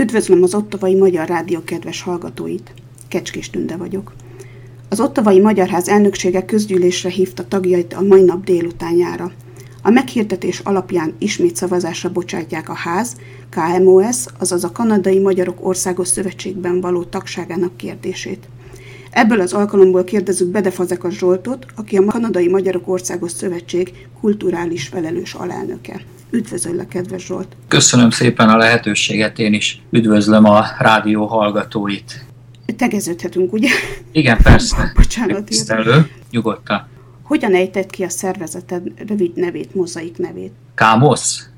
Üdvözlöm az Ottavai Magyar Rádió kedves hallgatóit. Kecskés Tünde vagyok. Az Ottavai Magyarház elnöksége közgyűlésre hívta tagjait a mai nap délutánjára. A meghirdetés alapján ismét szavazásra bocsátják a ház, KMOS, azaz a Kanadai Magyarok Országos Szövetségben való tagságának kérdését. Ebből az alkalomból kérdezzük Bede Fazekas Zsoltot, aki a Kanadai Magyarok Országos Szövetség kulturális felelős alelnöke. Üdvözöllek, kedves Zsolt! Köszönöm szépen a lehetőséget, én is üdvözlöm a rádió hallgatóit. Tegeződhetünk, ugye? Igen, persze. Bocsánat. Tisztelő, nyugodtan. Hogyan ejtett ki a szervezeted rövid nevét, mozaik nevét? Kámosz?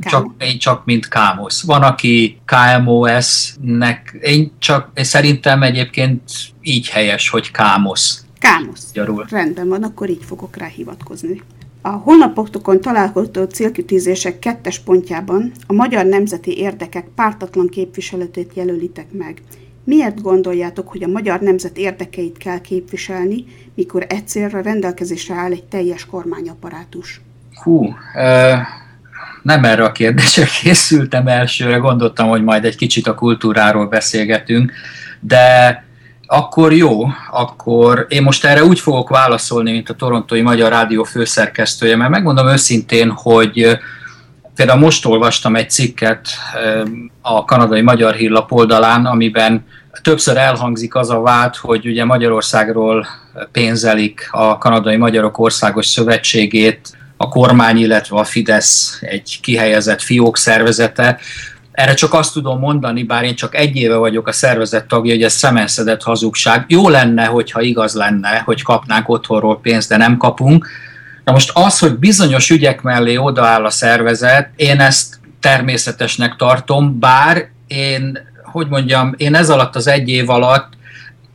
Csak, én csak mint Kámosz. Van, aki KMOS-nek, én csak én szerintem egyébként így helyes, hogy Kámosz. Kámosz. Gyarul. Rendben van, akkor így fogok rá hivatkozni. A honlapokon található célkütőzések kettes pontjában a magyar nemzeti érdekek pártatlan képviseletét jelölitek meg. Miért gondoljátok, hogy a magyar nemzet érdekeit kell képviselni, mikor egyszerre rendelkezésre áll egy teljes kormányaparátus? Hú, nem erre a kérdésre készültem elsőre, gondoltam, hogy majd egy kicsit a kultúráról beszélgetünk, de akkor jó, akkor én most erre úgy fogok válaszolni, mint a Torontói Magyar Rádió főszerkesztője, mert megmondom őszintén, hogy például most olvastam egy cikket a kanadai Magyar Hírlap oldalán, amiben többször elhangzik az a vád, hogy ugye Magyarországról pénzelik a Kanadai Magyarok Országos Szövetségét, a kormány, illetve a Fidesz egy kihelyezett fiók szervezete. Erre csak azt tudom mondani, bár én csak egy éve vagyok a szervezet tagja, hogy ez szemenszedett hazugság. Jó lenne, hogyha igaz lenne, hogy kapnánk otthonról pénzt, de nem kapunk. Na most az, hogy bizonyos ügyek mellé odaáll a szervezet, én ezt természetesnek tartom, bár én, hogy mondjam, én ez alatt az egy év alatt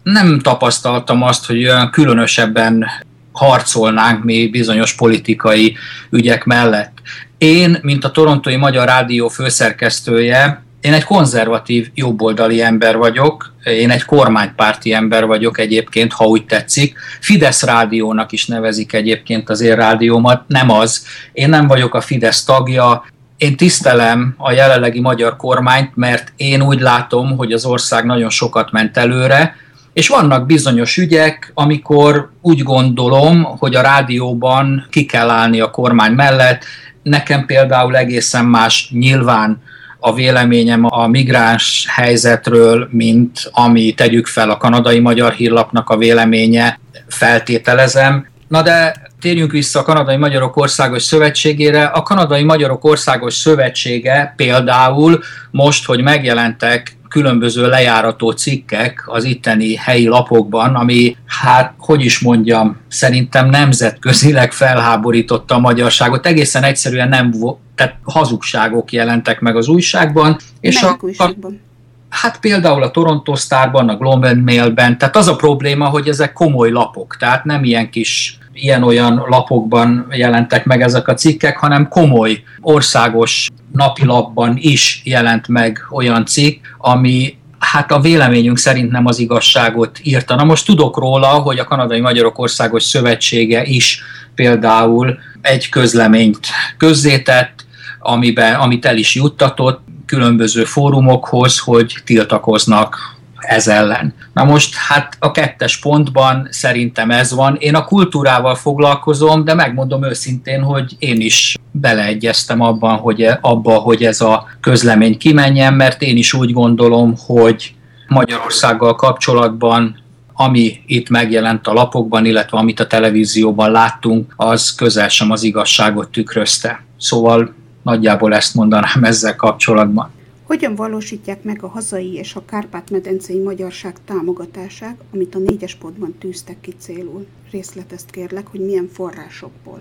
nem tapasztaltam azt, hogy olyan különösebben harcolnánk mi bizonyos politikai ügyek mellett. Én, mint a Torontói Magyar Rádió főszerkesztője, én egy konzervatív, jobboldali ember vagyok, én egy kormánypárti ember vagyok egyébként, ha úgy tetszik. Fidesz rádiónak is nevezik egyébként az én rádiómat, nem az. Én nem vagyok a Fidesz tagja, én tisztelem a jelenlegi magyar kormányt, mert én úgy látom, hogy az ország nagyon sokat ment előre, és vannak bizonyos ügyek, amikor úgy gondolom, hogy a rádióban ki kell állni a kormány mellett. Nekem például egészen más nyilván a véleményem a migráns helyzetről, mint ami tegyük fel a kanadai magyar hírlapnak a véleménye, feltételezem. Na de térjünk vissza a Kanadai Magyarok Országos Szövetségére. A Kanadai Magyarok Országos Szövetsége például most, hogy megjelentek különböző lejárató cikkek az itteni helyi lapokban, ami, hát, hogy is mondjam, szerintem nemzetközileg felháborította a magyarságot. Egészen egyszerűen nem, tehát hazugságok jelentek meg az újságban. És a, újságban? Hát például a Toronto Starban, a Globe and Mailben, tehát az a probléma, hogy ezek komoly lapok, tehát nem ilyen kis ilyen-olyan lapokban jelentek meg ezek a cikkek, hanem komoly országos napilapban is jelent meg olyan cikk, ami hát a véleményünk szerint nem az igazságot írta. Na most tudok róla, hogy a Kanadai Magyarok Országos Szövetsége is például egy közleményt közzétett, amiben, amit el is juttatott különböző fórumokhoz, hogy tiltakoznak ez ellen. Na most hát a kettes pontban szerintem ez van. Én a kultúrával foglalkozom, de megmondom őszintén, hogy én is beleegyeztem abban, hogy, e, abba, hogy ez a közlemény kimenjen, mert én is úgy gondolom, hogy Magyarországgal kapcsolatban ami itt megjelent a lapokban, illetve amit a televízióban láttunk, az közel sem az igazságot tükrözte. Szóval nagyjából ezt mondanám ezzel kapcsolatban. Hogyan valósítják meg a hazai és a kárpát-medencei magyarság támogatását, amit a négyes pontban tűztek ki célul? Részletezt kérlek, hogy milyen forrásokból.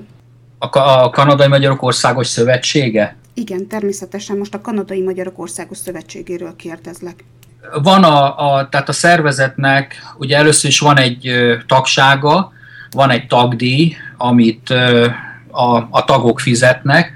A, a Kanadai Magyarok Országos Szövetsége? Igen, természetesen most a Kanadai Magyarok Országos Szövetségéről kérdezlek. Van a, a, tehát a szervezetnek, ugye először is van egy ö, tagsága, van egy tagdíj, amit ö, a, a tagok fizetnek,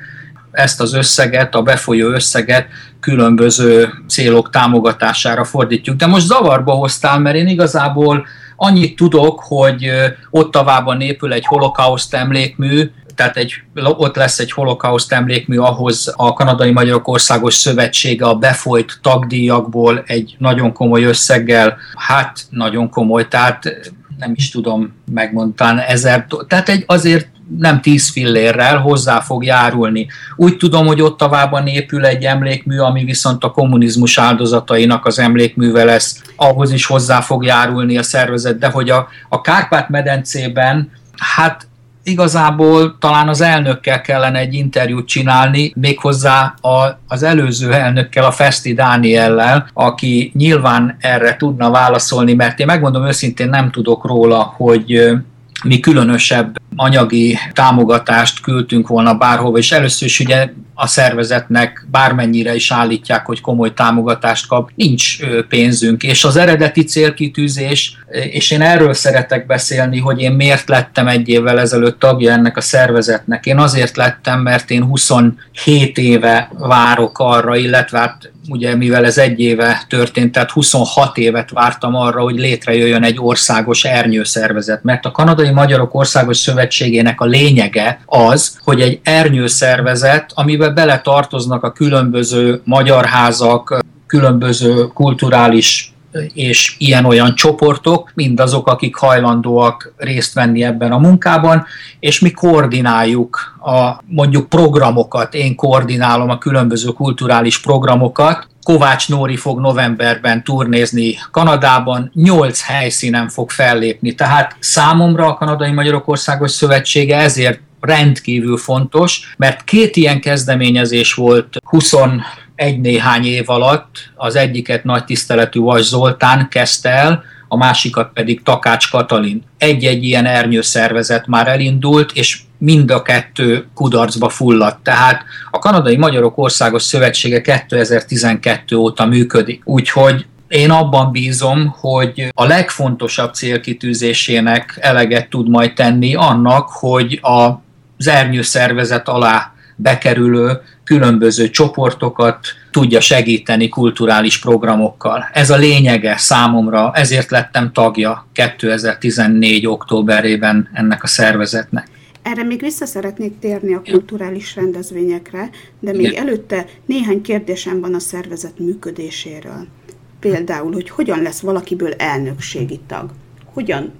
ezt az összeget, a befolyó összeget különböző célok támogatására fordítjuk. De most zavarba hoztál, mert én igazából annyit tudok, hogy Ottavában épül egy holokauszt emlékmű, tehát egy, ott lesz egy holokauszt emlékmű, ahhoz a Kanadai Magyarok Országos Szövetsége a befolyt tagdíjakból egy nagyon komoly összeggel, hát nagyon komoly, tehát nem is tudom megmondani, ezer, tehát egy azért nem tíz fillérrel hozzá fog járulni. Úgy tudom, hogy ott tavában épül egy emlékmű, ami viszont a kommunizmus áldozatainak az emlékműve lesz, ahhoz is hozzá fog járulni a szervezet, de hogy a, a Kárpát-medencében, hát igazából talán az elnökkel kellene egy interjút csinálni, méghozzá a, az előző elnökkel, a Festi Dániellel, aki nyilván erre tudna válaszolni, mert én megmondom őszintén nem tudok róla, hogy mi különösebb anyagi támogatást küldtünk volna bárhova, és először is ugye a szervezetnek bármennyire is állítják, hogy komoly támogatást kap, nincs pénzünk. És az eredeti célkitűzés, és én erről szeretek beszélni, hogy én miért lettem egy évvel ezelőtt tagja ennek a szervezetnek. Én azért lettem, mert én 27 éve várok arra, illetve hát ugye mivel ez egy éve történt, tehát 26 évet vártam arra, hogy létrejöjjön egy országos ernyőszervezet, mert a Kanadai Magyarok Országos Szövetségének a lényege az, hogy egy ernyőszervezet, amiben bele tartoznak a különböző magyarházak, különböző kulturális és ilyen-olyan csoportok, mindazok, akik hajlandóak részt venni ebben a munkában, és mi koordináljuk a mondjuk programokat, én koordinálom a különböző kulturális programokat, Kovács Nóri fog novemberben turnézni Kanadában, nyolc helyszínen fog fellépni. Tehát számomra a Kanadai Magyarok Országos Szövetsége ezért rendkívül fontos, mert két ilyen kezdeményezés volt 20 egy néhány év alatt az egyiket nagy tiszteletű Vas Zoltán kezdte el, a másikat pedig Takács Katalin. Egy-egy ilyen ernyőszervezet már elindult, és mind a kettő kudarcba fulladt. Tehát a Kanadai Magyarok Országos Szövetsége 2012 óta működik. Úgyhogy én abban bízom, hogy a legfontosabb célkitűzésének eleget tud majd tenni annak, hogy az ernyőszervezet alá bekerülő különböző csoportokat tudja segíteni kulturális programokkal. Ez a lényege számomra, ezért lettem tagja 2014. októberében ennek a szervezetnek. Erre még vissza szeretnék térni a kulturális rendezvényekre, de még Igen. előtte néhány kérdésem van a szervezet működéséről. Például, hogy hogyan lesz valakiből elnökségi tag? Hogyan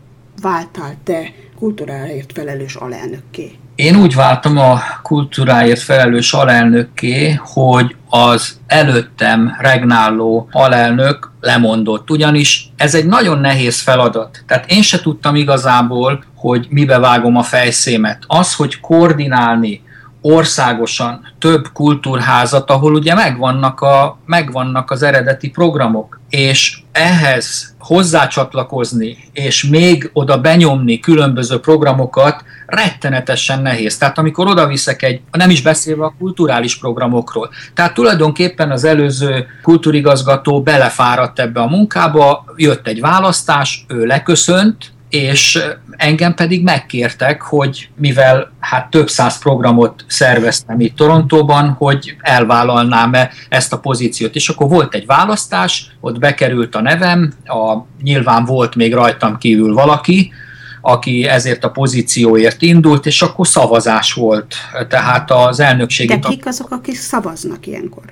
váltál te kultúráért felelős alelnökké? Én úgy váltam a kultúráért felelős alelnökké, hogy az előttem regnáló alelnök lemondott, ugyanis ez egy nagyon nehéz feladat. Tehát én se tudtam igazából, hogy mibe vágom a fejszémet. Az, hogy koordinálni országosan több kultúrházat, ahol ugye megvannak, a, megvannak az eredeti programok, és ehhez hozzácsatlakozni, és még oda benyomni különböző programokat, rettenetesen nehéz. Tehát amikor oda viszek egy, nem is beszélve a kulturális programokról. Tehát tulajdonképpen az előző kultúrigazgató belefáradt ebbe a munkába, jött egy választás, ő leköszönt, és engem pedig megkértek, hogy mivel hát több száz programot szerveztem itt Torontóban, hogy elvállalnám-e ezt a pozíciót. És akkor volt egy választás, ott bekerült a nevem, a, nyilván volt még rajtam kívül valaki, aki ezért a pozícióért indult, és akkor szavazás volt. Tehát az elnökségi... De kik azok, akik szavaznak ilyenkor?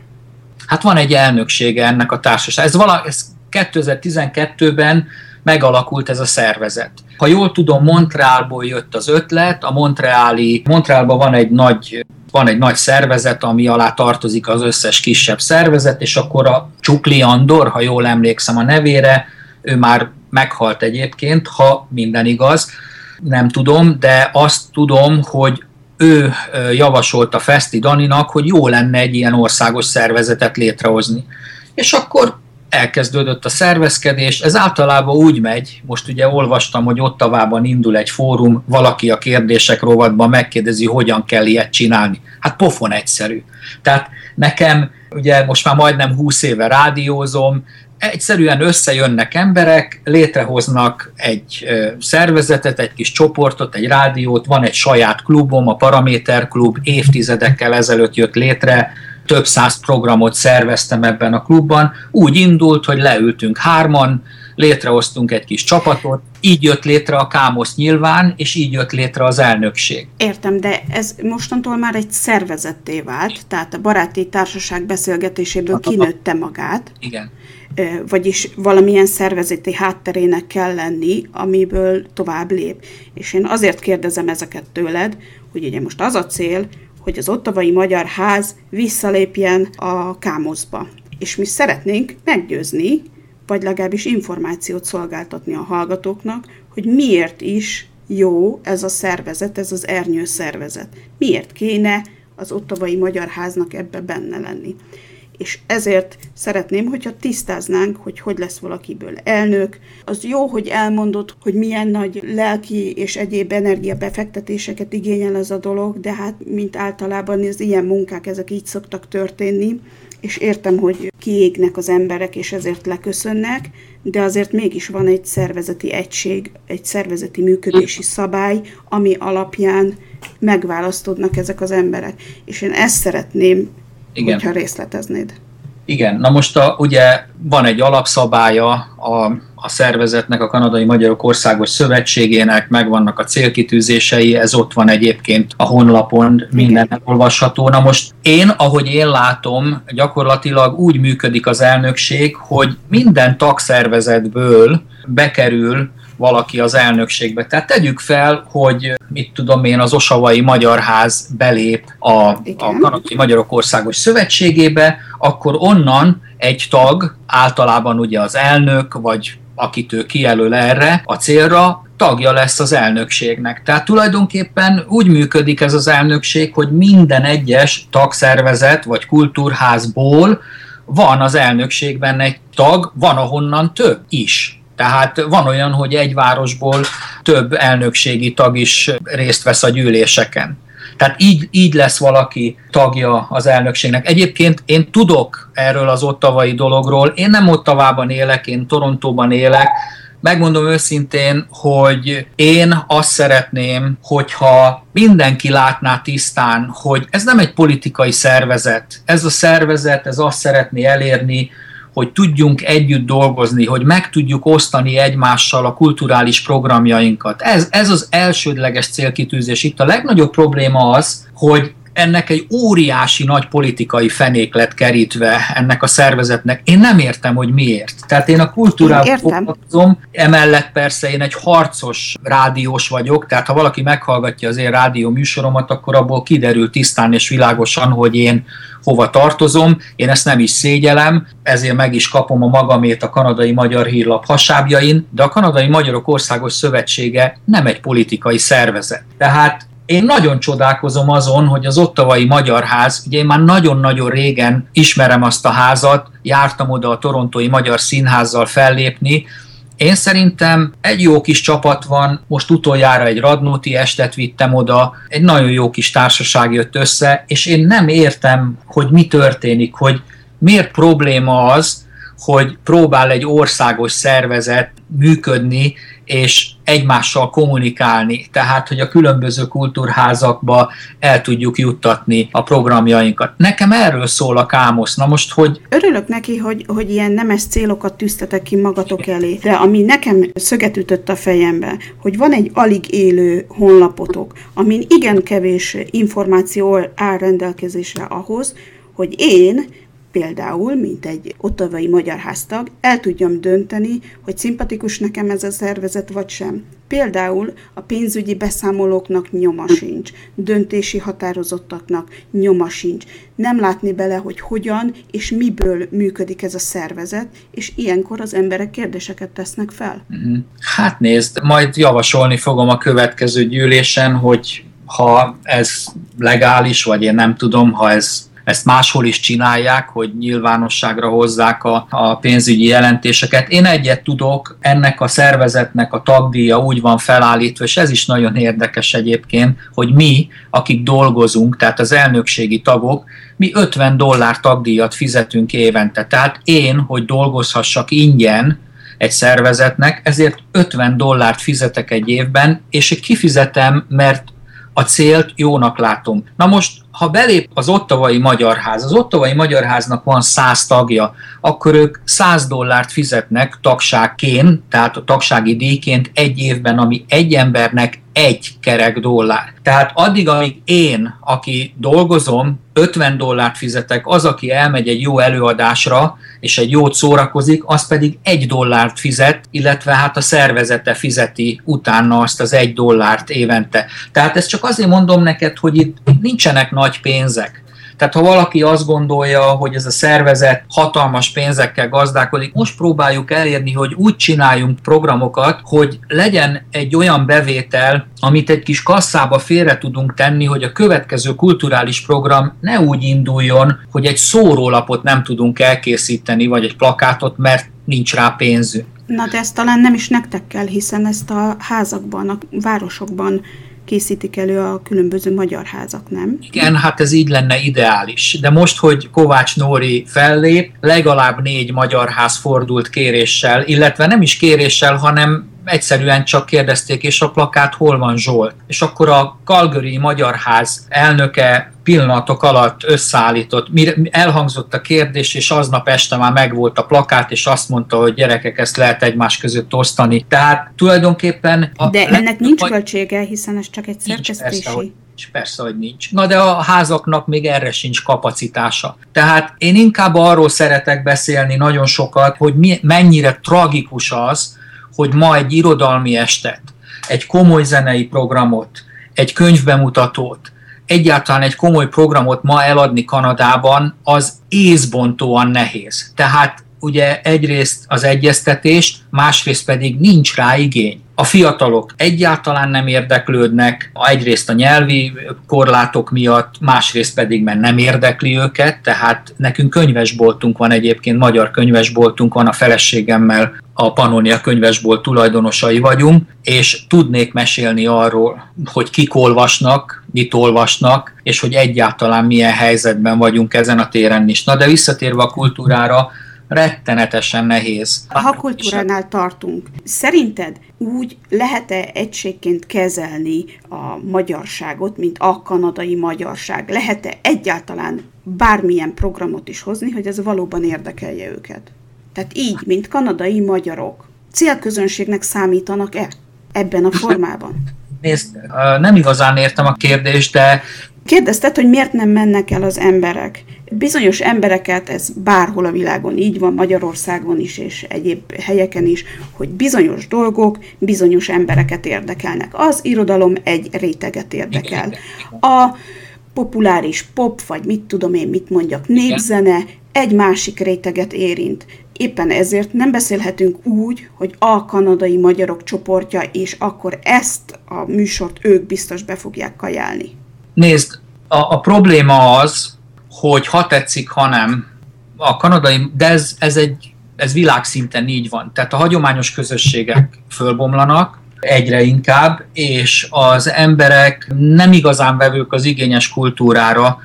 Hát van egy elnöksége ennek a társaság. Ez, vala, ez 2012-ben megalakult ez a szervezet. Ha jól tudom, Montrealból jött az ötlet, a Montreali, Montrealban van egy nagy van egy nagy szervezet, ami alá tartozik az összes kisebb szervezet, és akkor a Csukli Andor, ha jól emlékszem a nevére, ő már meghalt egyébként, ha minden igaz, nem tudom, de azt tudom, hogy ő javasolta Festi Daninak, hogy jó lenne egy ilyen országos szervezetet létrehozni. És akkor elkezdődött a szervezkedés, ez általában úgy megy, most ugye olvastam, hogy Ottavában indul egy fórum, valaki a kérdések rovatban megkérdezi, hogyan kell ilyet csinálni. Hát pofon egyszerű. Tehát nekem, ugye most már majdnem 20 éve rádiózom, egyszerűen összejönnek emberek, létrehoznak egy szervezetet, egy kis csoportot, egy rádiót, van egy saját klubom, a Paraméter Klub, évtizedekkel ezelőtt jött létre, több száz programot szerveztem ebben a klubban. Úgy indult, hogy leültünk hárman, létrehoztunk egy kis csapatot, így jött létre a Kámosz nyilván, és így jött létre az elnökség. Értem, de ez mostantól már egy szervezetté vált, tehát a baráti társaság beszélgetéséből kinőtte magát. Igen. Vagyis valamilyen szervezeti hátterének kell lenni, amiből tovább lép. És én azért kérdezem ezeket tőled, hogy ugye most az a cél, hogy az ottavai magyar ház visszalépjen a Kámoszba. És mi szeretnénk meggyőzni vagy legalábbis információt szolgáltatni a hallgatóknak, hogy miért is jó ez a szervezet, ez az ernyő szervezet. Miért kéne az ottavai magyar háznak ebbe benne lenni. És ezért szeretném, hogyha tisztáznánk, hogy hogy lesz valakiből elnök. Az jó, hogy elmondod, hogy milyen nagy lelki és egyéb energiabefektetéseket igényel ez a dolog, de hát mint általában az ilyen munkák, ezek így szoktak történni és értem, hogy kiégnek az emberek, és ezért leköszönnek, de azért mégis van egy szervezeti egység, egy szervezeti működési szabály, ami alapján megválasztódnak ezek az emberek. És én ezt szeretném, Igen. hogyha részleteznéd. Igen, na most a, ugye van egy alapszabálya a a szervezetnek, a Kanadai Magyarok Országos Szövetségének, megvannak a célkitűzései, ez ott van egyébként a honlapon, minden olvasható. Na most én, ahogy én látom, gyakorlatilag úgy működik az elnökség, hogy minden tagszervezetből bekerül valaki az elnökségbe. Tehát tegyük fel, hogy mit tudom én, az Osavai Magyar Ház belép a, a Kanadai Magyarok Országos Szövetségébe, akkor onnan egy tag, általában ugye az elnök, vagy akit ő kijelöl erre a célra, tagja lesz az elnökségnek. Tehát tulajdonképpen úgy működik ez az elnökség, hogy minden egyes tagszervezet vagy kultúrházból van az elnökségben egy tag, van ahonnan több is. Tehát van olyan, hogy egy városból több elnökségi tag is részt vesz a gyűléseken. Tehát így, így lesz valaki tagja az elnökségnek. Egyébként én tudok erről az ottavai dologról, én nem Ottavában élek, én Torontóban élek, megmondom őszintén, hogy én azt szeretném, hogyha mindenki látná tisztán, hogy ez nem egy politikai szervezet. Ez a szervezet, ez azt szeretné elérni, hogy tudjunk együtt dolgozni, hogy meg tudjuk osztani egymással a kulturális programjainkat. Ez, ez az elsődleges célkitűzés. Itt a legnagyobb probléma az, hogy ennek egy óriási nagy politikai fenék lett kerítve ennek a szervezetnek. Én nem értem, hogy miért. Tehát én a kultúrával foglalkozom, emellett persze én egy harcos rádiós vagyok, tehát ha valaki meghallgatja az én rádió műsoromat, akkor abból kiderül tisztán és világosan, hogy én hova tartozom. Én ezt nem is szégyelem, ezért meg is kapom a magamét a kanadai magyar hírlap hasábjain, de a kanadai magyarok országos szövetsége nem egy politikai szervezet. Tehát én nagyon csodálkozom azon, hogy az ottavai Magyar Ház, ugye én már nagyon-nagyon régen ismerem azt a házat, jártam oda a torontói Magyar Színházzal fellépni, én szerintem egy jó kis csapat van, most utoljára egy Radnóti estet vittem oda, egy nagyon jó kis társaság jött össze, és én nem értem, hogy mi történik, hogy miért probléma az, hogy próbál egy országos szervezet működni, és egymással kommunikálni, tehát hogy a különböző kultúrházakba el tudjuk juttatni a programjainkat. Nekem erről szól a Kámosz. Na most, hogy... Örülök neki, hogy, hogy ilyen nemes célokat tűztetek ki magatok elé, de ami nekem szöget ütött a fejembe, hogy van egy alig élő honlapotok, amin igen kevés információ áll rendelkezésre ahhoz, hogy én például, mint egy ottavai magyar háztag, el tudjam dönteni, hogy szimpatikus nekem ez a szervezet vagy sem. Például a pénzügyi beszámolóknak nyoma sincs, döntési határozottaknak nyoma sincs. Nem látni bele, hogy hogyan és miből működik ez a szervezet, és ilyenkor az emberek kérdéseket tesznek fel. Mhm. Hát nézd, majd javasolni fogom a következő gyűlésen, hogy ha ez legális, vagy én nem tudom, ha ez ezt máshol is csinálják, hogy nyilvánosságra hozzák a, a pénzügyi jelentéseket. Én egyet tudok, ennek a szervezetnek a tagdíja úgy van felállítva, és ez is nagyon érdekes egyébként, hogy mi, akik dolgozunk, tehát az elnökségi tagok, mi 50 dollár tagdíjat fizetünk évente. Tehát én, hogy dolgozhassak ingyen, egy szervezetnek, ezért 50 dollárt fizetek egy évben, és kifizetem, mert a célt jónak látom. Na most, ha belép az ottavai Magyarház, az ottavai Magyarháznak van 100 tagja, akkor ők 100 dollárt fizetnek tagságként, tehát a tagsági díjként egy évben, ami egy embernek egy kerek dollár. Tehát addig, amíg én, aki dolgozom, 50 dollárt fizetek, az, aki elmegy egy jó előadásra, és egy jót szórakozik, az pedig egy dollárt fizet, illetve hát a szervezete fizeti utána azt az egy dollárt évente. Tehát ezt csak azért mondom neked, hogy itt nincsenek nagy pénzek. Tehát ha valaki azt gondolja, hogy ez a szervezet hatalmas pénzekkel gazdálkodik, most próbáljuk elérni, hogy úgy csináljunk programokat, hogy legyen egy olyan bevétel, amit egy kis kasszába félre tudunk tenni, hogy a következő kulturális program ne úgy induljon, hogy egy szórólapot nem tudunk elkészíteni, vagy egy plakátot, mert nincs rá pénzünk. Na de ezt talán nem is nektek kell, hiszen ezt a házakban, a városokban készítik elő a különböző magyar házak, nem? Igen, hát ez így lenne ideális. De most, hogy Kovács Nóri fellép, legalább négy magyar ház fordult kéréssel, illetve nem is kéréssel, hanem egyszerűen csak kérdezték, és a plakát hol van Zsolt. És akkor a Calgary Magyar Ház elnöke pillanatok alatt összeállított, mire elhangzott a kérdés, és aznap este már megvolt a plakát, és azt mondta, hogy gyerekek, ezt lehet egymás között osztani. Tehát tulajdonképpen... A De ennek nincs vagy... költsége, hiszen ez csak egy szerkesztési... Hogy persze, hogy nincs. Na de a házaknak még erre sincs kapacitása. Tehát én inkább arról szeretek beszélni nagyon sokat, hogy mi, mennyire tragikus az, hogy ma egy irodalmi estet, egy komoly zenei programot, egy könyvbemutatót, egyáltalán egy komoly programot ma eladni Kanadában, az észbontóan nehéz. Tehát ugye egyrészt az egyeztetés, másrészt pedig nincs rá igény. A fiatalok egyáltalán nem érdeklődnek, egyrészt a nyelvi korlátok miatt, másrészt pedig mert nem érdekli őket, tehát nekünk könyvesboltunk van egyébként, magyar könyvesboltunk van a feleségemmel, a Pannonia könyvesbolt tulajdonosai vagyunk, és tudnék mesélni arról, hogy kik olvasnak, mit olvasnak, és hogy egyáltalán milyen helyzetben vagyunk ezen a téren is. Na de visszatérve a kultúrára, rettenetesen nehéz. Ha kultúránál tartunk, szerinted úgy lehet-e egységként kezelni a magyarságot, mint a kanadai magyarság? Lehet-e egyáltalán bármilyen programot is hozni, hogy ez valóban érdekelje őket? Tehát így, mint kanadai magyarok, célközönségnek számítanak-e ebben a formában? Nézd, nem igazán értem a kérdést, de Kérdezted, hogy miért nem mennek el az emberek. Bizonyos embereket, ez bárhol a világon így van, Magyarországon is és egyéb helyeken is, hogy bizonyos dolgok bizonyos embereket érdekelnek. Az irodalom egy réteget érdekel. A populáris pop, vagy mit tudom én, mit mondjak, népzene egy másik réteget érint. Éppen ezért nem beszélhetünk úgy, hogy a kanadai magyarok csoportja, és akkor ezt a műsort ők biztos be fogják kajálni. Nézd, a, a probléma az, hogy ha tetszik, ha nem, a kanadai, de ez, ez egy ez világszinten így van. Tehát a hagyományos közösségek fölbomlanak egyre inkább, és az emberek nem igazán vevők az igényes kultúrára.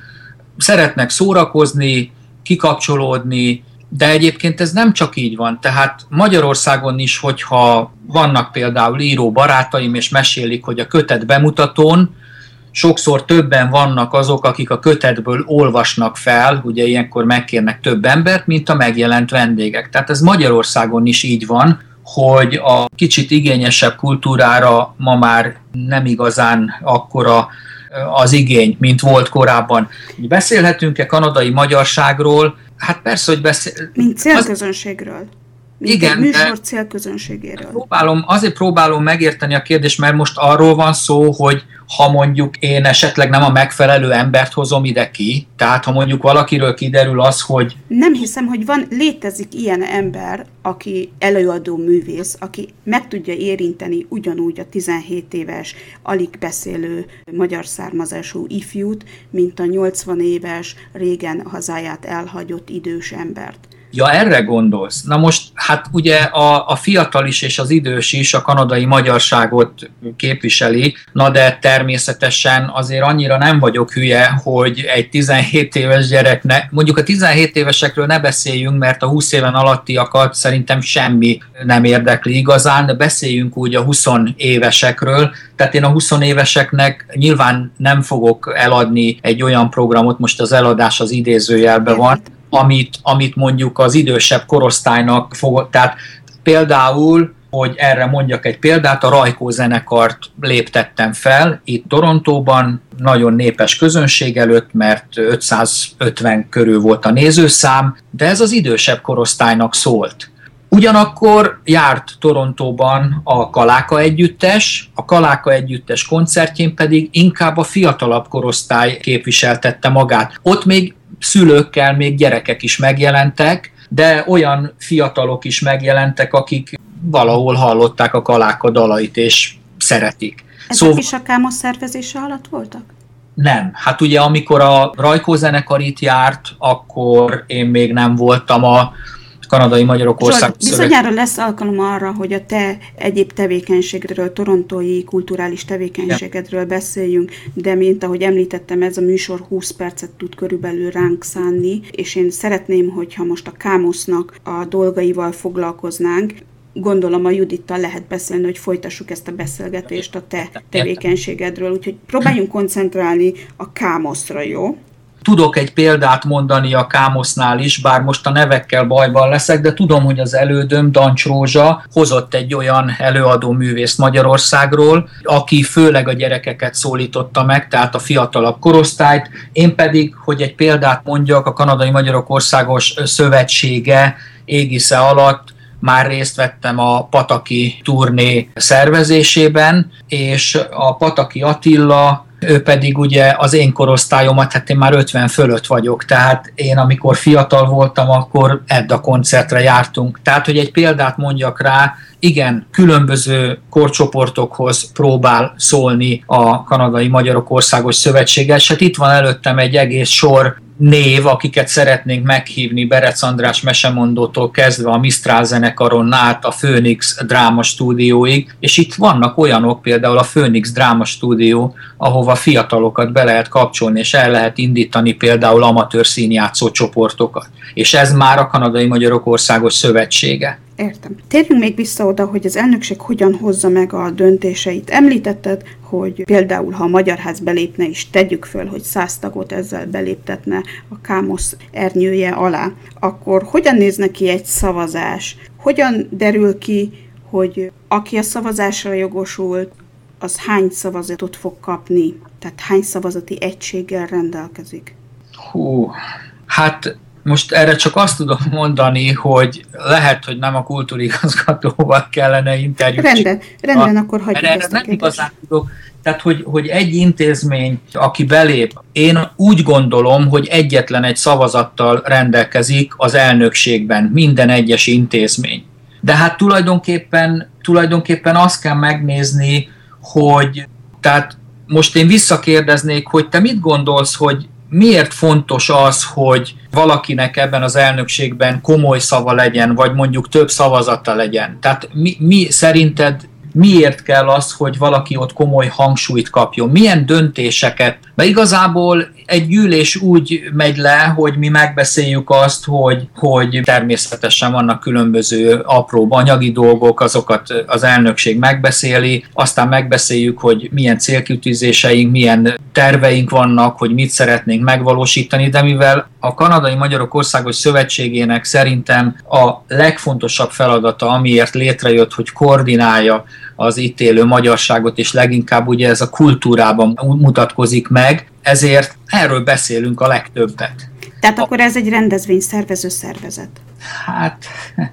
Szeretnek szórakozni, kikapcsolódni, de egyébként ez nem csak így van. Tehát Magyarországon is, hogyha vannak például író barátaim, és mesélik, hogy a kötet bemutatón sokszor többen vannak azok, akik a kötetből olvasnak fel, ugye ilyenkor megkérnek több embert, mint a megjelent vendégek. Tehát ez Magyarországon is így van, hogy a kicsit igényesebb kultúrára ma már nem igazán akkora az igény, mint volt korábban. Beszélhetünk-e kanadai magyarságról? Hát persze, hogy beszél... Mint célközönségről. Az mint Igen, egy műsor célközönségéről. Próbálom, azért próbálom megérteni a kérdést, mert most arról van szó, hogy ha mondjuk én esetleg nem a megfelelő embert hozom ide ki, tehát ha mondjuk valakiről kiderül az, hogy... Nem hiszem, hogy van, létezik ilyen ember, aki előadó művész, aki meg tudja érinteni ugyanúgy a 17 éves, alig beszélő magyar származású ifjút, mint a 80 éves, régen hazáját elhagyott idős embert. Ja, erre gondolsz. Na most, hát ugye a, a fiatal is és az idős is a kanadai magyarságot képviseli, na de természetesen azért annyira nem vagyok hülye, hogy egy 17 éves gyereknek, mondjuk a 17 évesekről ne beszéljünk, mert a 20 éven alattiakat szerintem semmi nem érdekli igazán, de beszéljünk úgy a 20 évesekről, tehát én a 20 éveseknek nyilván nem fogok eladni egy olyan programot, most az eladás az idézőjelben van, amit, amit mondjuk az idősebb korosztálynak fog, tehát például hogy erre mondjak egy példát, a Rajkó zenekart léptettem fel itt Torontóban, nagyon népes közönség előtt, mert 550 körül volt a nézőszám, de ez az idősebb korosztálynak szólt. Ugyanakkor járt Torontóban a Kaláka együttes, a Kaláka együttes koncertjén pedig inkább a fiatalabb korosztály képviseltette magát. Ott még szülőkkel még gyerekek is megjelentek, de olyan fiatalok is megjelentek, akik valahol hallották a kaláka dalait, és szeretik. Ezek szóval... is a Kámos szervezése alatt voltak? Nem. Hát ugye amikor a Rajkó zenekar itt járt, akkor én még nem voltam a kanadai magyarok ország. Bizonyára lesz alkalom arra, hogy a te egyéb tevékenységről, torontói kulturális tevékenységedről beszéljünk, de mint ahogy említettem, ez a műsor 20 percet tud körülbelül ránk szánni, és én szeretném, hogyha most a Kámosznak a dolgaival foglalkoznánk, gondolom a Judittal lehet beszélni, hogy folytassuk ezt a beszélgetést a te tevékenységedről, úgyhogy próbáljunk koncentrálni a Kámoszra, jó? Tudok egy példát mondani a Kámosznál is, bár most a nevekkel bajban leszek, de tudom, hogy az elődöm, Dancs Rózsa hozott egy olyan előadó művészt Magyarországról, aki főleg a gyerekeket szólította meg, tehát a fiatalabb korosztályt. Én pedig, hogy egy példát mondjak, a Kanadai Magyarok Országos Szövetsége égisze alatt már részt vettem a Pataki turné szervezésében, és a Pataki Attila ő pedig ugye az én korosztályomat, hát én már 50 fölött vagyok, tehát én amikor fiatal voltam, akkor Edda koncertre jártunk. Tehát, hogy egy példát mondjak rá, igen, különböző korcsoportokhoz próbál szólni a Kanadai Magyarok Országos Szövetsége, hát itt van előttem egy egész sor név, akiket szeretnénk meghívni Berec András mesemondótól kezdve a Mistrál zenekaron át a Phoenix Dráma stúdióig, és itt vannak olyanok, például a Phoenix Dráma stúdió, ahova fiatalokat be lehet kapcsolni, és el lehet indítani például amatőr színjátszó csoportokat. És ez már a Kanadai Magyarok Országos Szövetsége. Értem. Térjünk még vissza oda, hogy az elnökség hogyan hozza meg a döntéseit. Említetted, hogy például, ha a Magyar Ház belépne is, tegyük föl, hogy száz tagot ezzel beléptetne a Kámosz ernyője alá, akkor hogyan néz neki egy szavazás? Hogyan derül ki, hogy aki a szavazásra jogosult, az hány szavazatot fog kapni? Tehát hány szavazati egységgel rendelkezik? Hú, hát most erre csak azt tudom mondani, hogy lehet, hogy nem a kultúrigazgatóval kellene interjút. Rendben, rendben, akkor hagyjuk ezt nem igazán tudok. Tehát, hogy, hogy egy intézmény, aki belép, én úgy gondolom, hogy egyetlen egy szavazattal rendelkezik az elnökségben, minden egyes intézmény. De hát tulajdonképpen, tulajdonképpen azt kell megnézni, hogy tehát most én visszakérdeznék, hogy te mit gondolsz, hogy miért fontos az, hogy valakinek ebben az elnökségben komoly szava legyen, vagy mondjuk több szavazata legyen? Tehát mi, mi szerinted miért kell az, hogy valaki ott komoly hangsúlyt kapjon? Milyen döntéseket? Mert igazából egy gyűlés úgy megy le, hogy mi megbeszéljük azt, hogy, hogy természetesen vannak különböző apró anyagi dolgok, azokat az elnökség megbeszéli, aztán megbeszéljük, hogy milyen célkütőzéseink, milyen terveink vannak, hogy mit szeretnénk megvalósítani, de mivel a Kanadai Magyarok Országos Szövetségének szerintem a legfontosabb feladata, amiért létrejött, hogy koordinálja az itt élő magyarságot, és leginkább ugye ez a kultúrában mutatkozik meg, ezért erről beszélünk a legtöbbet. Tehát akkor ez egy rendezvény szervező szervezet. Hát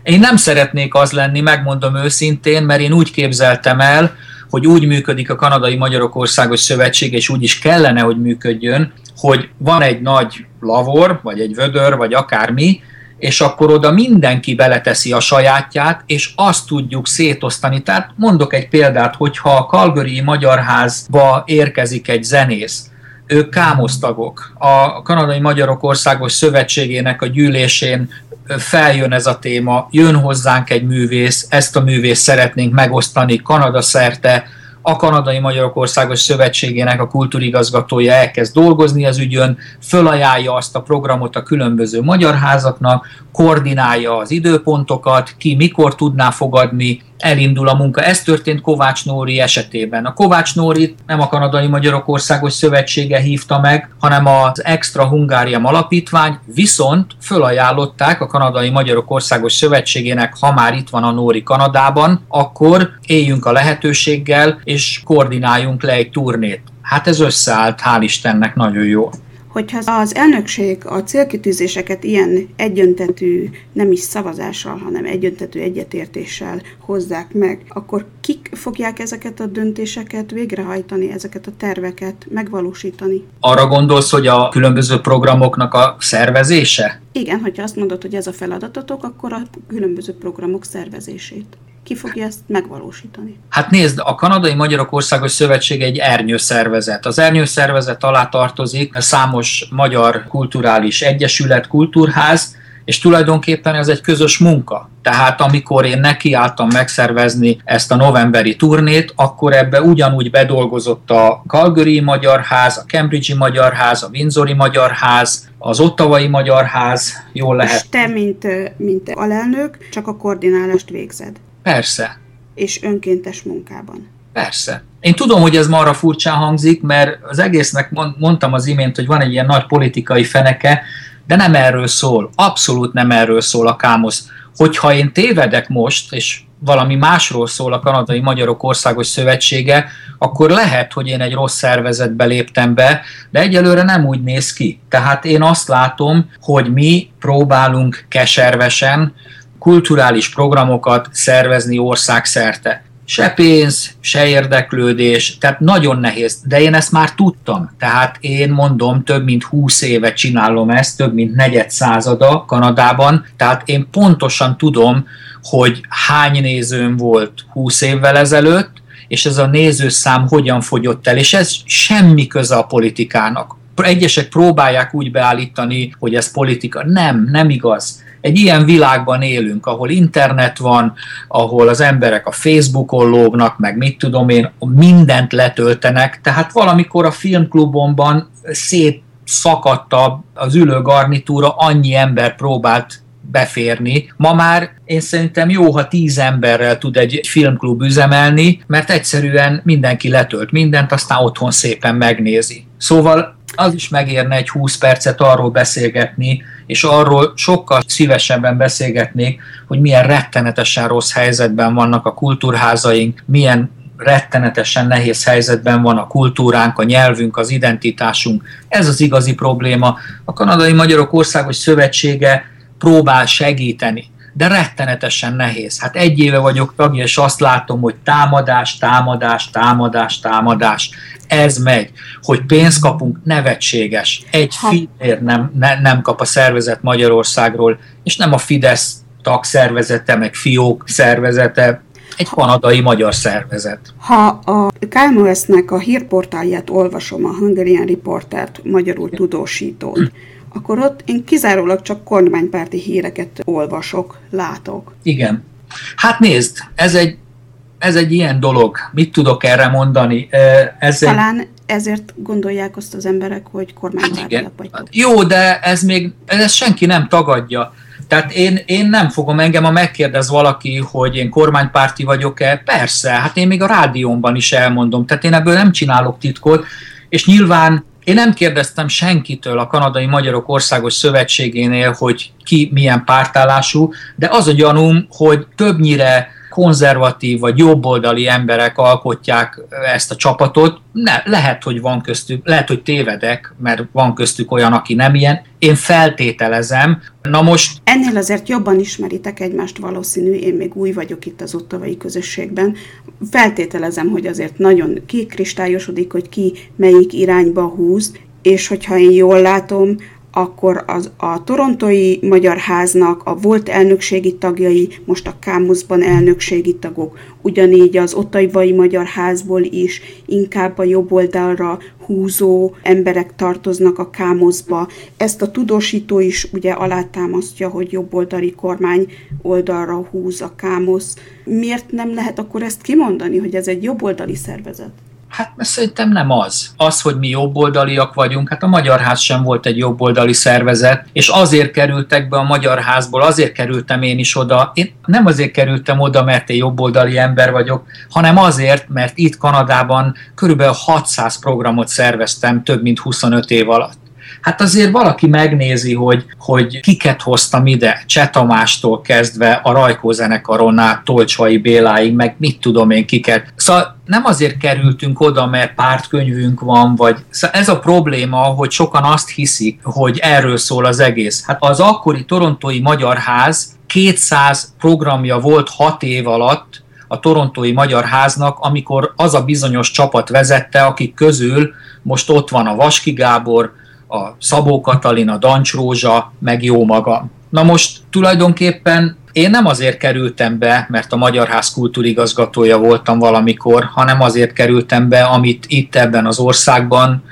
én nem szeretnék az lenni, megmondom őszintén, mert én úgy képzeltem el, hogy úgy működik a Kanadai Magyarok Országos Szövetség, és úgy is kellene, hogy működjön, hogy van egy nagy lavor, vagy egy vödör, vagy akármi, és akkor oda mindenki beleteszi a sajátját, és azt tudjuk szétosztani. Tehát mondok egy példát, hogyha a Calgary Magyarházba érkezik egy zenész, ők kámosztagok. A Kanadai Magyarok Országos Szövetségének a gyűlésén feljön ez a téma, jön hozzánk egy művész, ezt a művészt szeretnénk megosztani Kanada szerte, a Kanadai Magyarok Országos Szövetségének a kultúrigazgatója elkezd dolgozni az ügyön, fölajánlja azt a programot a különböző magyar házaknak, koordinálja az időpontokat, ki mikor tudná fogadni, elindul a munka. Ez történt Kovács Nóri esetében. A Kovács Nóri nem a Kanadai Magyarok Országos Szövetsége hívta meg, hanem az Extra Hungáriam Alapítvány, viszont fölajánlották a Kanadai Magyarok Országos Szövetségének, ha már itt van a Nóri Kanadában, akkor éljünk a lehetőséggel, és koordináljunk le egy turnét. Hát ez összeállt, hál' Istennek nagyon jó. Hogyha az elnökség a célkitűzéseket ilyen egyöntetű, nem is szavazással, hanem egyöntetű egyetértéssel hozzák meg, akkor kik fogják ezeket a döntéseket végrehajtani, ezeket a terveket megvalósítani? Arra gondolsz, hogy a különböző programoknak a szervezése? Igen, hogyha azt mondod, hogy ez a feladatotok, akkor a különböző programok szervezését ki fogja ezt megvalósítani? Hát nézd, a Kanadai Magyarok Országos Szövetség egy ernyőszervezet. Az ernyőszervezet alá tartozik számos magyar kulturális egyesület, kultúrház, és tulajdonképpen ez egy közös munka. Tehát amikor én nekiálltam megszervezni ezt a novemberi turnét, akkor ebbe ugyanúgy bedolgozott a Calgary Magyar Ház, a Cambridge Magyar Ház, a Windsori Magyar Ház, az Ottavai Magyar Ház, jól lehet. És te, mint, mint alelnök, csak a koordinálást végzed. Persze. És önkéntes munkában. Persze. Én tudom, hogy ez marra furcsán hangzik, mert az egésznek mondtam az imént, hogy van egy ilyen nagy politikai feneke, de nem erről szól. Abszolút nem erről szól a kámosz. Hogyha én tévedek most, és valami másról szól a Kanadai Magyarok Országos Szövetsége, akkor lehet, hogy én egy rossz szervezetbe léptem be, de egyelőre nem úgy néz ki. Tehát én azt látom, hogy mi próbálunk keservesen kulturális programokat szervezni országszerte. Se pénz, se érdeklődés, tehát nagyon nehéz. De én ezt már tudtam. Tehát én mondom, több mint 20 éve csinálom ezt, több mint negyed százada Kanadában, tehát én pontosan tudom, hogy hány nézőm volt 20 évvel ezelőtt, és ez a nézőszám hogyan fogyott el, és ez semmi köze a politikának. Egyesek próbálják úgy beállítani, hogy ez politika. Nem, nem igaz egy ilyen világban élünk, ahol internet van, ahol az emberek a Facebookon lógnak, meg mit tudom én, mindent letöltenek, tehát valamikor a filmklubomban szét szakadta az ülő garnitúra, annyi ember próbált beférni. Ma már én szerintem jó, ha tíz emberrel tud egy filmklub üzemelni, mert egyszerűen mindenki letölt mindent, aztán otthon szépen megnézi. Szóval az is megérne egy 20 percet arról beszélgetni, és arról sokkal szívesebben beszélgetnék, hogy milyen rettenetesen rossz helyzetben vannak a kultúrházaink, milyen rettenetesen nehéz helyzetben van a kultúránk, a nyelvünk, az identitásunk. Ez az igazi probléma. A Kanadai Magyarok Országos Szövetsége próbál segíteni de rettenetesen nehéz. Hát egy éve vagyok tagja, és azt látom, hogy támadás, támadás, támadás, támadás. Ez megy. Hogy pénzt kapunk, nevetséges. Egy fillér nem, ne, nem kap a szervezet Magyarországról, és nem a Fidesz tagszervezete, meg fiók szervezete, egy kanadai magyar szervezet. Ha a KMOS-nek a hírportálját olvasom, a Hungarian Reportert, magyarul tudósítót, akkor ott én kizárólag csak kormánypárti híreket olvasok, látok. Igen. Hát nézd, ez egy, ez egy ilyen dolog. Mit tudok erre mondani? Ez Talán egy... ezért gondolják azt az emberek, hogy kormánypártiak hát vagytok. Jó, de ez még, ez senki nem tagadja. Tehát én, én nem fogom engem, ha megkérdez valaki, hogy én kormánypárti vagyok-e, persze, hát én még a rádiómban is elmondom, tehát én ebből nem csinálok titkot, és nyilván én nem kérdeztem senkitől a Kanadai Magyarok Országos Szövetségénél, hogy ki milyen pártállású, de az a gyanúm, hogy többnyire konzervatív vagy jobboldali emberek alkotják ezt a csapatot. Ne, lehet, hogy van köztük, lehet, hogy tévedek, mert van köztük olyan, aki nem ilyen. Én feltételezem. Na most... Ennél azért jobban ismeritek egymást valószínű, én még új vagyok itt az ottavai közösségben. Feltételezem, hogy azért nagyon kikristályosodik, hogy ki melyik irányba húz, és hogyha én jól látom, akkor az, a torontói Magyar Háznak a volt elnökségi tagjai, most a Kámuszban elnökségi tagok, ugyanígy az Ottavai Magyar Házból is inkább a jobb oldalra húzó emberek tartoznak a Kámuszba. Ezt a tudósító is ugye alátámasztja, hogy jobboldali kormány oldalra húz a Kámusz. Miért nem lehet akkor ezt kimondani, hogy ez egy jobboldali szervezet? Hát mert szerintem nem az. Az, hogy mi jobboldaliak vagyunk, hát a Magyar Ház sem volt egy jobboldali szervezet, és azért kerültek be a Magyar Házból, azért kerültem én is oda. Én nem azért kerültem oda, mert én jobboldali ember vagyok, hanem azért, mert itt Kanadában körülbelül 600 programot szerveztem több mint 25 év alatt hát azért valaki megnézi, hogy, hogy kiket hoztam ide, Csetamástól kezdve a Rajkó zenekaron át Tolcsai Béláig, meg mit tudom én kiket. Szóval nem azért kerültünk oda, mert pártkönyvünk van, vagy szóval ez a probléma, hogy sokan azt hiszik, hogy erről szól az egész. Hát az akkori torontói Magyar Ház 200 programja volt 6 év alatt, a torontói Magyar Háznak, amikor az a bizonyos csapat vezette, akik közül most ott van a Vaski Gábor, a Szabó Katalin, a Dancs Rózsa, meg jó magam. Na most tulajdonképpen én nem azért kerültem be, mert a Magyar Ház kultúrigazgatója voltam valamikor, hanem azért kerültem be, amit itt ebben az országban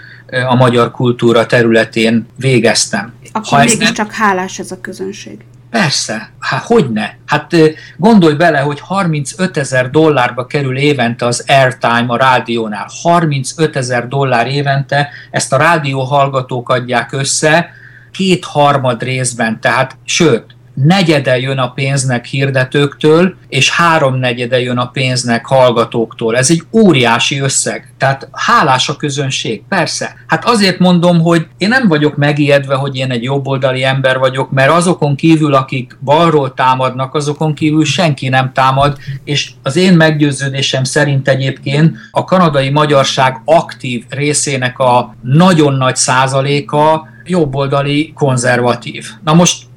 a magyar kultúra területén végeztem. Akkor mégiscsak nem... hálás ez a közönség. Persze, hát hogy ne? Hát gondolj bele, hogy 35 ezer dollárba kerül évente az airtime a rádiónál. 35 ezer dollár évente, ezt a rádió hallgatók adják össze, kétharmad részben, tehát sőt, negyede jön a pénznek hirdetőktől, és háromnegyede jön a pénznek hallgatóktól. Ez egy óriási összeg. Tehát hálás a közönség, persze. Hát azért mondom, hogy én nem vagyok megijedve, hogy én egy jobboldali ember vagyok, mert azokon kívül, akik balról támadnak, azokon kívül senki nem támad, és az én meggyőződésem szerint egyébként a kanadai magyarság aktív részének a nagyon nagy százaléka jobboldali konzervatív. Na most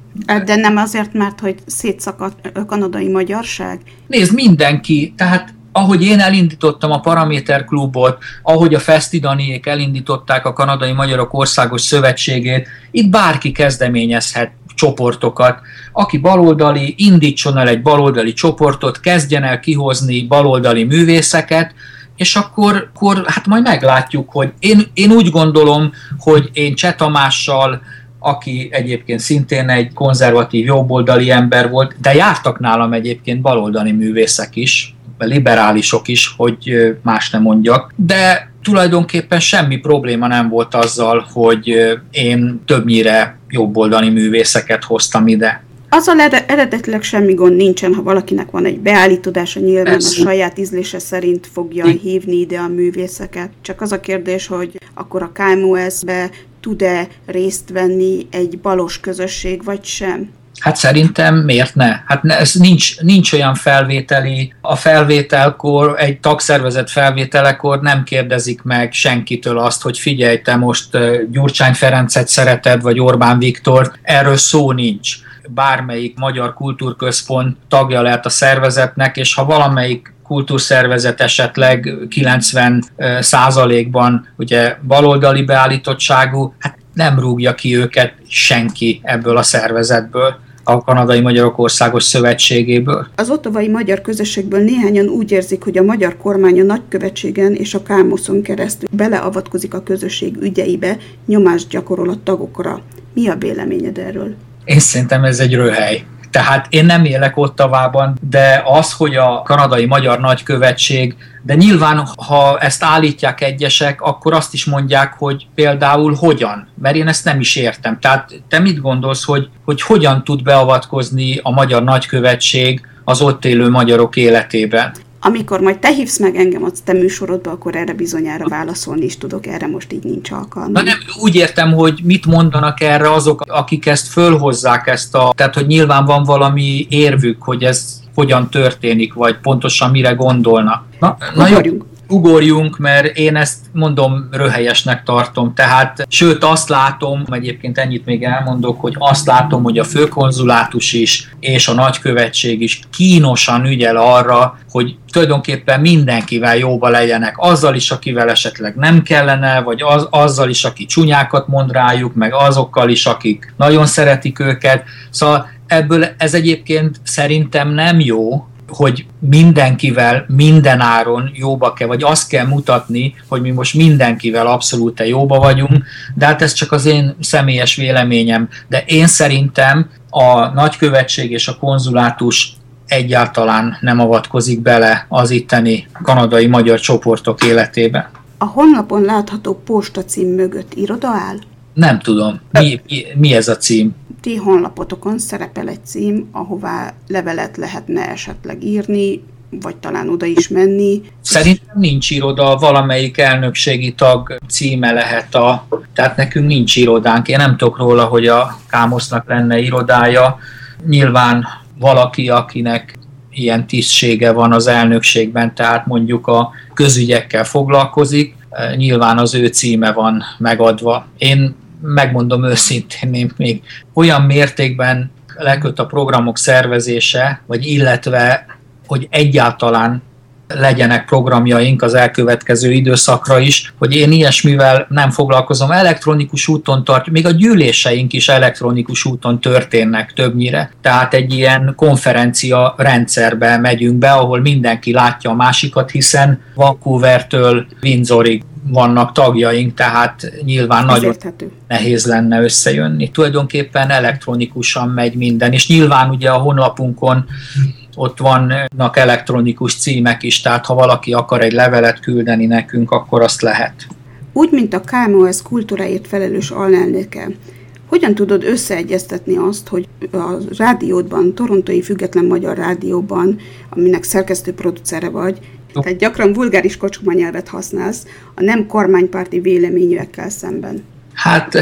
de nem azért, mert hogy szétszakadt a kanadai magyarság? Nézd, mindenki, tehát ahogy én elindítottam a Paraméter Klubot, ahogy a Festidaniék elindították a Kanadai Magyarok Országos Szövetségét, itt bárki kezdeményezhet csoportokat. Aki baloldali, indítson el egy baloldali csoportot, kezdjen el kihozni baloldali művészeket, és akkor, akkor hát majd meglátjuk, hogy én, én úgy gondolom, hogy én Cseh Tamással, aki egyébként szintén egy konzervatív jobboldali ember volt, de jártak nálam egyébként baloldali művészek is, liberálisok is, hogy más nem mondjak, de tulajdonképpen semmi probléma nem volt azzal, hogy én többnyire jobboldali művészeket hoztam ide. Azzal eredetileg semmi gond nincsen, ha valakinek van egy beállítódása, nyilván Persze. a saját ízlése szerint fogja I- hívni ide a művészeket. Csak az a kérdés, hogy akkor a KMOS-be tud-e részt venni egy balos közösség, vagy sem? Hát szerintem miért ne? Hát ne, ez nincs, nincs olyan felvételi, a felvételkor, egy tagszervezet felvételekor nem kérdezik meg senkitől azt, hogy figyelj, te most Gyurcsány Ferencet szereted, vagy Orbán Viktor, erről szó nincs bármelyik magyar kultúrközpont tagja lehet a szervezetnek, és ha valamelyik kultúrszervezet esetleg 90 százalékban ugye baloldali beállítottságú, hát nem rúgja ki őket senki ebből a szervezetből a Kanadai Magyarok Országos Szövetségéből. Az ottavai magyar közösségből néhányan úgy érzik, hogy a magyar kormány a nagykövetségen és a Kámoszon keresztül beleavatkozik a közösség ügyeibe, nyomást gyakorol a tagokra. Mi a véleményed erről? Én szerintem ez egy röhely. Tehát én nem élek Ottavában, de az, hogy a kanadai magyar nagykövetség, de nyilván, ha ezt állítják egyesek, akkor azt is mondják, hogy például hogyan, mert én ezt nem is értem. Tehát te mit gondolsz, hogy, hogy hogyan tud beavatkozni a magyar nagykövetség az ott élő magyarok életében? Amikor majd te hívsz meg engem a te műsorodba, akkor erre bizonyára válaszolni is tudok, erre most így nincs alkalma. Na nem, úgy értem, hogy mit mondanak erre azok, akik ezt fölhozzák ezt a, tehát hogy nyilván van valami érvük, hogy ez hogyan történik, vagy pontosan mire gondolnak. Na, na jó, ugorjunk, mert én ezt mondom röhelyesnek tartom. Tehát, sőt azt látom, egyébként ennyit még elmondok, hogy azt látom, hogy a főkonzulátus is és a nagykövetség is kínosan ügyel arra, hogy tulajdonképpen mindenkivel jóba legyenek, azzal is, akivel esetleg nem kellene, vagy az, azzal is, aki csúnyákat mond rájuk, meg azokkal is, akik nagyon szeretik őket. Szóval ebből ez egyébként szerintem nem jó, hogy mindenkivel, minden áron jóba kell, vagy azt kell mutatni, hogy mi most mindenkivel abszolút jóba vagyunk, de hát ez csak az én személyes véleményem. De én szerintem a nagykövetség és a konzulátus egyáltalán nem avatkozik bele az itteni kanadai magyar csoportok életébe. A honlapon látható postacím mögött iroda áll? Nem tudom. Mi, mi, mi ez a cím? Ti honlapotokon szerepel egy cím, ahová levelet lehetne esetleg írni, vagy talán oda is menni. Szerintem nincs iroda, valamelyik elnökségi tag címe lehet a... Tehát nekünk nincs irodánk. Én nem tudok róla, hogy a Kámosznak lenne irodája. Nyilván valaki, akinek ilyen tisztsége van az elnökségben, tehát mondjuk a közügyekkel foglalkozik, nyilván az ő címe van megadva. Én megmondom őszintén, én még olyan mértékben leköt a programok szervezése, vagy illetve, hogy egyáltalán legyenek programjaink az elkövetkező időszakra is, hogy én ilyesmivel nem foglalkozom. Elektronikus úton tart, még a gyűléseink is elektronikus úton történnek többnyire. Tehát egy ilyen konferencia rendszerbe megyünk be, ahol mindenki látja a másikat, hiszen Vancouvertől Windsorig vannak tagjaink, tehát nyilván Ez nagyon érthető. nehéz lenne összejönni. Tulajdonképpen elektronikusan megy minden, és nyilván ugye a honlapunkon ott vannak elektronikus címek is, tehát ha valaki akar egy levelet küldeni nekünk, akkor azt lehet. Úgy, mint a KMOS kultúráért felelős alelnöke, hogyan tudod összeegyeztetni azt, hogy a rádiódban, Torontói Független Magyar Rádióban, aminek szerkesztő producere vagy, tehát gyakran vulgáris kocsma nyelvet használsz a nem kormánypárti véleményűekkel szemben. Hát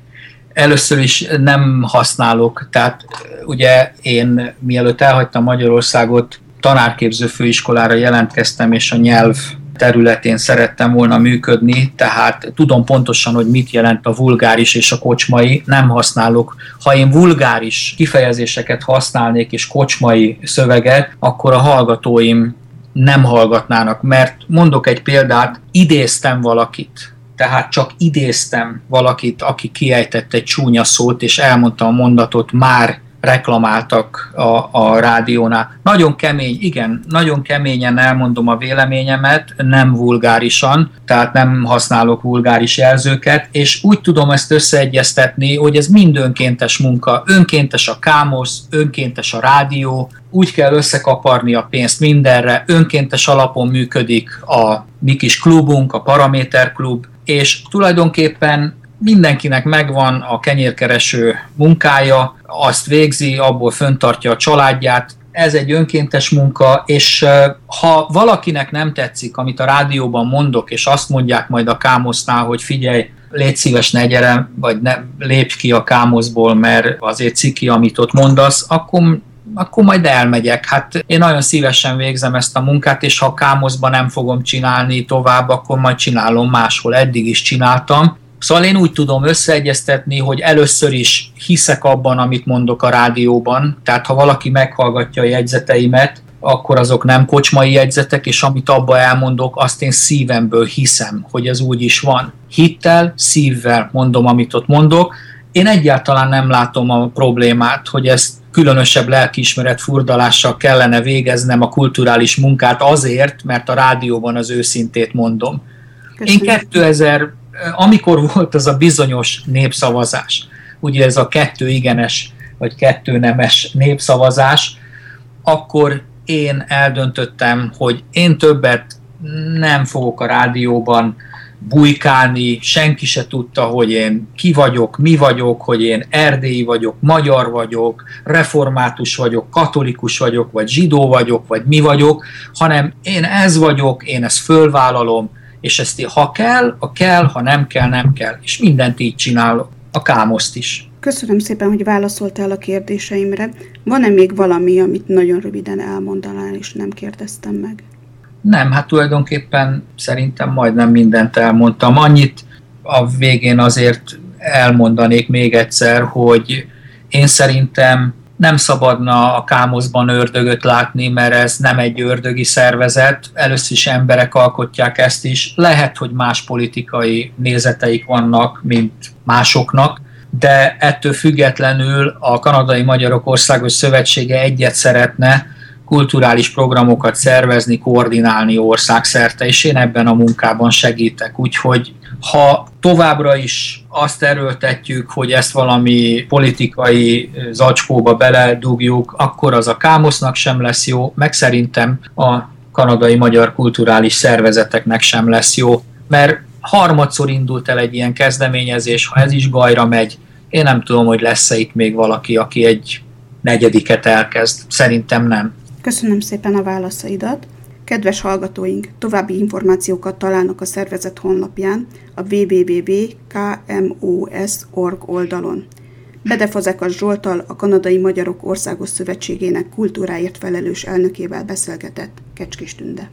először is nem használok, tehát ugye én mielőtt elhagytam Magyarországot, tanárképző főiskolára jelentkeztem, és a nyelv területén szerettem volna működni, tehát tudom pontosan, hogy mit jelent a vulgáris és a kocsmai, nem használok. Ha én vulgáris kifejezéseket használnék és kocsmai szöveget, akkor a hallgatóim nem hallgatnának, mert mondok egy példát, idéztem valakit, tehát csak idéztem valakit, aki kiejtett egy csúnya szót, és elmondta a mondatot, már reklamáltak a, a rádiónál. Nagyon kemény, igen, nagyon keményen elmondom a véleményemet, nem vulgárisan, tehát nem használok vulgáris jelzőket, és úgy tudom ezt összeegyeztetni, hogy ez mind önkéntes munka. Önkéntes a kámosz, önkéntes a rádió, úgy kell összekaparni a pénzt mindenre, önkéntes alapon működik a mi kis klubunk, a Paraméter Klub, és tulajdonképpen mindenkinek megvan a kenyérkereső munkája, azt végzi, abból föntartja a családját, ez egy önkéntes munka, és ha valakinek nem tetszik, amit a rádióban mondok, és azt mondják majd a kámosznál, hogy figyelj, légy szíves, ne gyere, vagy ne lépj ki a kámoszból, mert azért ciki, amit ott mondasz, akkor akkor majd elmegyek. Hát én nagyon szívesen végzem ezt a munkát, és ha kámoszban nem fogom csinálni tovább, akkor majd csinálom máshol. Eddig is csináltam, Szóval én úgy tudom összeegyeztetni, hogy először is hiszek abban, amit mondok a rádióban, tehát ha valaki meghallgatja a jegyzeteimet, akkor azok nem kocsmai jegyzetek, és amit abba elmondok, azt én szívemből hiszem, hogy ez úgy is van. Hittel, szívvel mondom, amit ott mondok. Én egyáltalán nem látom a problémát, hogy ezt különösebb lelkiismeret furdalással kellene végeznem a kulturális munkát azért, mert a rádióban az őszintét mondom. Köszönöm. Én 2000 amikor volt az a bizonyos népszavazás, ugye ez a kettő igenes vagy kettő nemes népszavazás, akkor én eldöntöttem, hogy én többet nem fogok a rádióban bujkálni, senki se tudta, hogy én ki vagyok, mi vagyok, hogy én erdélyi vagyok, magyar vagyok, református vagyok, katolikus vagyok, vagy zsidó vagyok, vagy mi vagyok, hanem én ez vagyok, én ezt fölvállalom, és ezt ha kell, a kell, ha nem kell, nem kell. És mindent így csinálok, a kámoszt is. Köszönöm szépen, hogy válaszoltál a kérdéseimre. Van-e még valami, amit nagyon röviden elmondanál, és nem kérdeztem meg? Nem, hát tulajdonképpen szerintem majdnem mindent elmondtam. Annyit a végén azért elmondanék még egyszer, hogy én szerintem nem szabadna a kámoszban ördögöt látni, mert ez nem egy ördögi szervezet, először is emberek alkotják ezt is. Lehet, hogy más politikai nézeteik vannak, mint másoknak, de ettől függetlenül a Kanadai Magyarok Országos Szövetsége egyet szeretne, kulturális programokat szervezni, koordinálni országszerte, és én ebben a munkában segítek. Úgyhogy ha továbbra is azt erőltetjük, hogy ezt valami politikai zacskóba beledugjuk, akkor az a kámosznak sem lesz jó, meg szerintem a kanadai magyar kulturális szervezeteknek sem lesz jó, mert harmadszor indult el egy ilyen kezdeményezés, ha ez is gajra megy, én nem tudom, hogy lesz-e itt még valaki, aki egy negyediket elkezd. Szerintem nem. Köszönöm szépen a válaszaidat. Kedves hallgatóink, további információkat találnak a szervezet honlapján, a www.kmos.org oldalon. Bedefazekas Zsoltal, a Kanadai Magyarok Országos Szövetségének kultúráért felelős elnökével beszélgetett Kecskés Tünde.